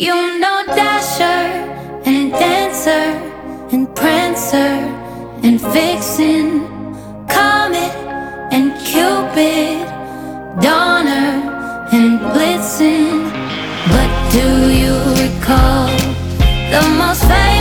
You know Dasher and Dancer and Prancer and Vixen, Comet and Cupid, Donner and Blitzen. But do you recall the most famous?